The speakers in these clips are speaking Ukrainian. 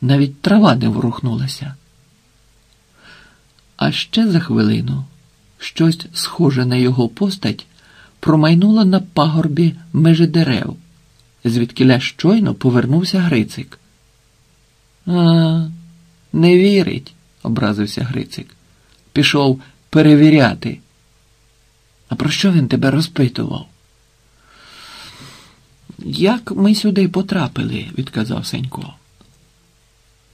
навіть трава не ворухнулася. А ще за хвилину щось схоже на його постать промайнуло на пагорбі межі дерев, звідкиля щойно повернувся Грицик. А, не вірить, образився Грицик. Пішов перевіряти. А про що він тебе розпитував? Як ми сюди потрапили, відказав Сенько.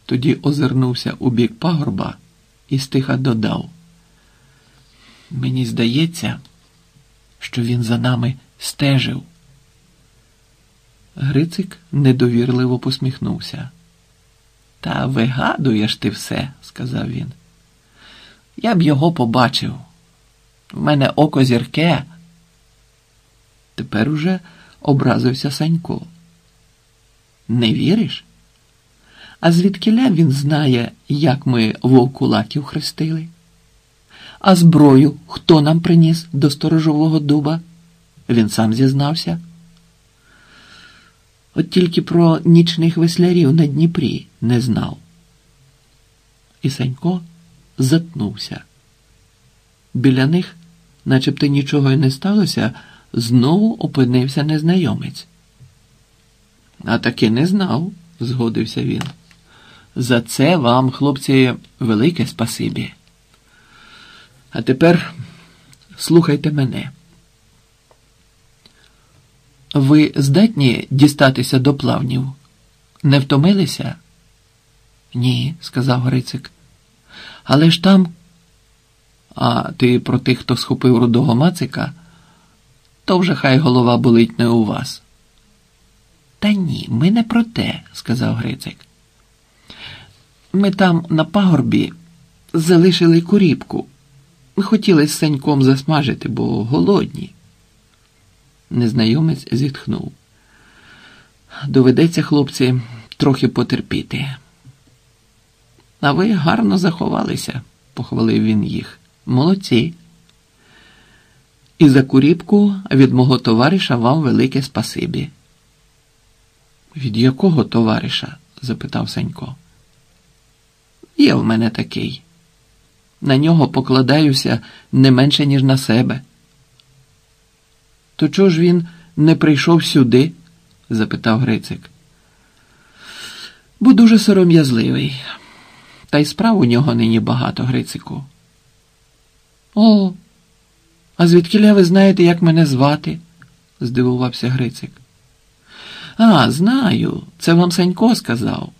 Тоді озирнувся у бік пагорба і стиха додав. Мені здається, що він за нами стежив. Грицик недовірливо посміхнувся. Та вигадуєш ти все, сказав він. Я б його побачив. В мене око зірке. Тепер уже образився Санько. Не віриш? А звідкиля він знає, як ми вовкулаків хрестили? А зброю хто нам приніс до сторожового дуба? Він сам зізнався. От тільки про нічних веслярів на Дніпрі не знав. І Санько затнувся. Біля них, начебто нічого й не сталося, знову опинився незнайомець. А таки не знав, згодився він. За це вам, хлопці, велике спасибі. А тепер слухайте мене. Ви здатні дістатися до плавнів? Не втомилися? Ні, сказав Грицик. Але ж там. А ти про тих, хто схопив рудого Мацика, то вже хай голова болить не у вас. Та ні, ми не про те, сказав Грицик. Ми там на пагорбі залишили куріпку. Хотіли з Саньком засмажити, бо голодні. Незнайомець зітхнув. Доведеться, хлопці, трохи потерпіти. А ви гарно заховалися, похвалив він їх. Молодці. І за куріпку від мого товариша вам велике спасибі. Від якого товариша? запитав Санько. Є в мене такий. На нього покладаюся не менше, ніж на себе. То чого ж він не прийшов сюди? запитав Грицик. Бо дуже сором'язливий. Та й справ у нього нині багато, Грицику. О, а звідкіля ви знаєте, як мене звати? здивувався Грицик. А, знаю, це вам Санько сказав.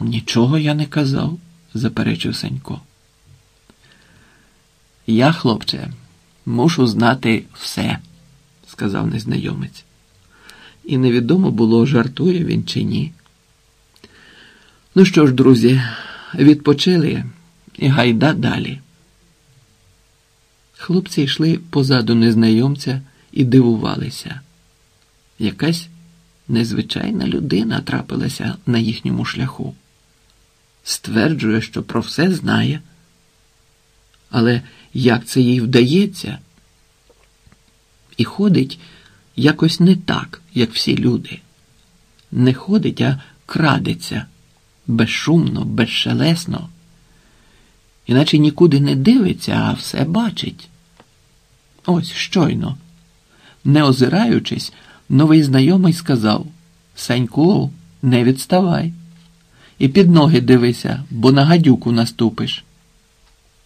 Нічого я не казав, заперечив Санько. Я, хлопче, мушу знати все, сказав незнайомець. І невідомо було, жартує він чи ні. Ну що ж, друзі, відпочили і гайда далі. Хлопці йшли позаду незнайомця і дивувалися. Якась незвичайна людина трапилася на їхньому шляху. Стверджує, що про все знає. Але як це їй вдається? І ходить якось не так, як всі люди. Не ходить, а крадеться безшумно, безшелесно, іначе нікуди не дивиться, а все бачить. Ось щойно, не озираючись, новий знайомий сказав Саньку, не відставай. І під ноги дивися, бо на гадюку наступиш.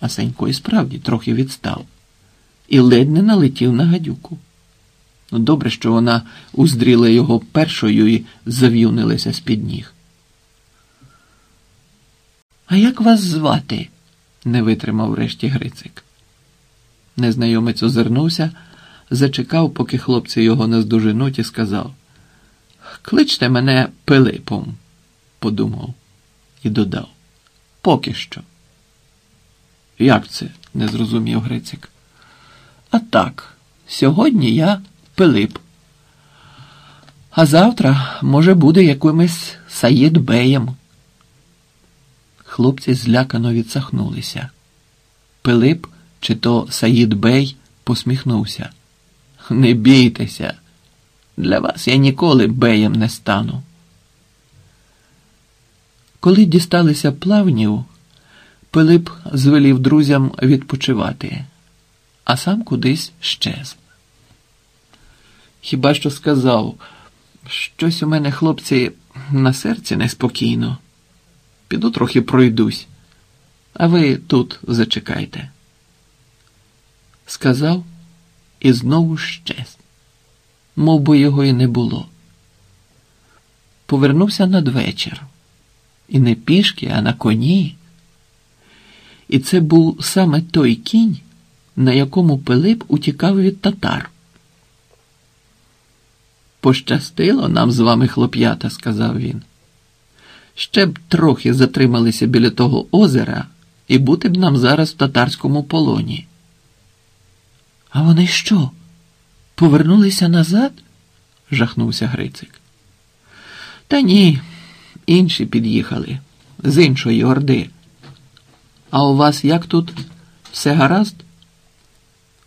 А Санько і справді трохи відстав і ледь не налетів на гадюку. Ну, добре, що вона уздріла його першою і зав'юнилася з-під ніг. А як вас звати? не витримав врешті Грицик. Незнайомець озирнувся, зачекав, поки хлопці його наздоженуть, і сказав Кличте мене Пилипом, подумав і додав. Поки що. Як це? не зрозумів Грицик. А так, сьогодні я Пилип. А завтра, може, буде якимось Саїд Беєм. Хлопці злякано відсахнулися. Пилип, чи то Саїд Бей, посміхнувся. Не бійтеся, для вас я ніколи беєм не стану. Коли дісталися плавнів, Пилип звелів друзям відпочивати, а сам кудись щез. Хіба що сказав, щось у мене, хлопці, на серці неспокійно. Піду трохи пройдусь, а ви тут зачекайте. Сказав і знову щез, мов би його і не було. Повернувся надвечір, і не пішки, а на коні. І це був саме той кінь, на якому Пилип утікав від татар. Пощастило нам з вами, хлоп'ята, сказав він. Ще б трохи затрималися біля того озера і бути б нам зараз в татарському полоні. А вони що? Повернулися назад? жахнувся Грицик. Та ні, інші під'їхали з іншої орди. А у вас як тут все гаразд?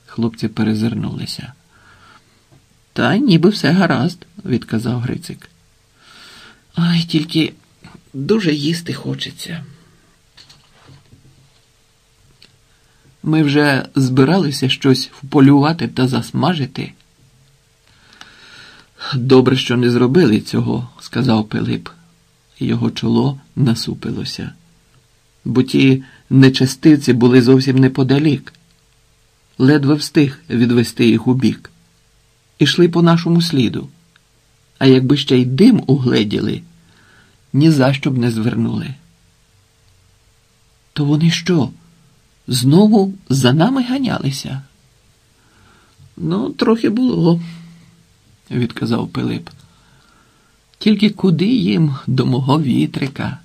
Хлопці перезирнулися. Та ніби все гаразд, відказав Грицик. Ай, тільки дуже їсти хочеться. Ми вже збиралися щось вполювати та засмажити. Добре, що не зробили цього, сказав Пилип. Його чоло насупилося, бо ті нечестивці були зовсім неподалік, ледве встиг відвести їх у бік. Ішли по нашому сліду. А якби ще й дим угледіли, ні за що б не звернули. То вони що? Знову за нами ганялися? Ну, трохи було, відказав Пилип. Тільки куди їм до мого вітрика?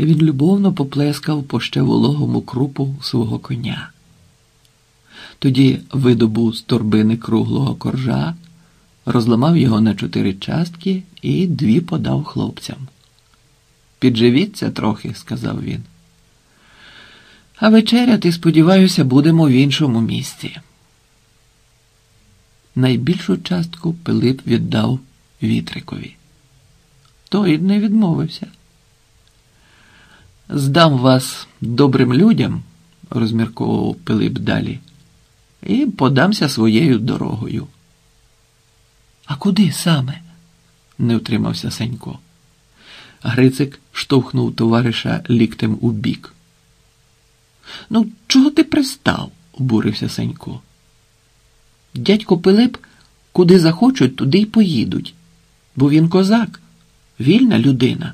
Він любовно поплескав по ще вологому крупу свого коня. Тоді видобув з торбини круглого коржа, розламав його на чотири частки і дві подав хлопцям. Підживіться трохи, сказав він. А вечеряти, сподіваюся, будемо в іншому місці. Найбільшу частку Пилип віддав вітрикові. Той не відмовився. Здам вас добрим людям, розмірковував Пилип далі, і подамся своєю дорогою. А куди саме? не втримався Сенько. Грицик штовхнув товариша ліктем у бік. Ну, чого ти пристав? обурився Сенько. Дядько Пилип куди захочуть, туди й поїдуть, бо він козак, вільна людина.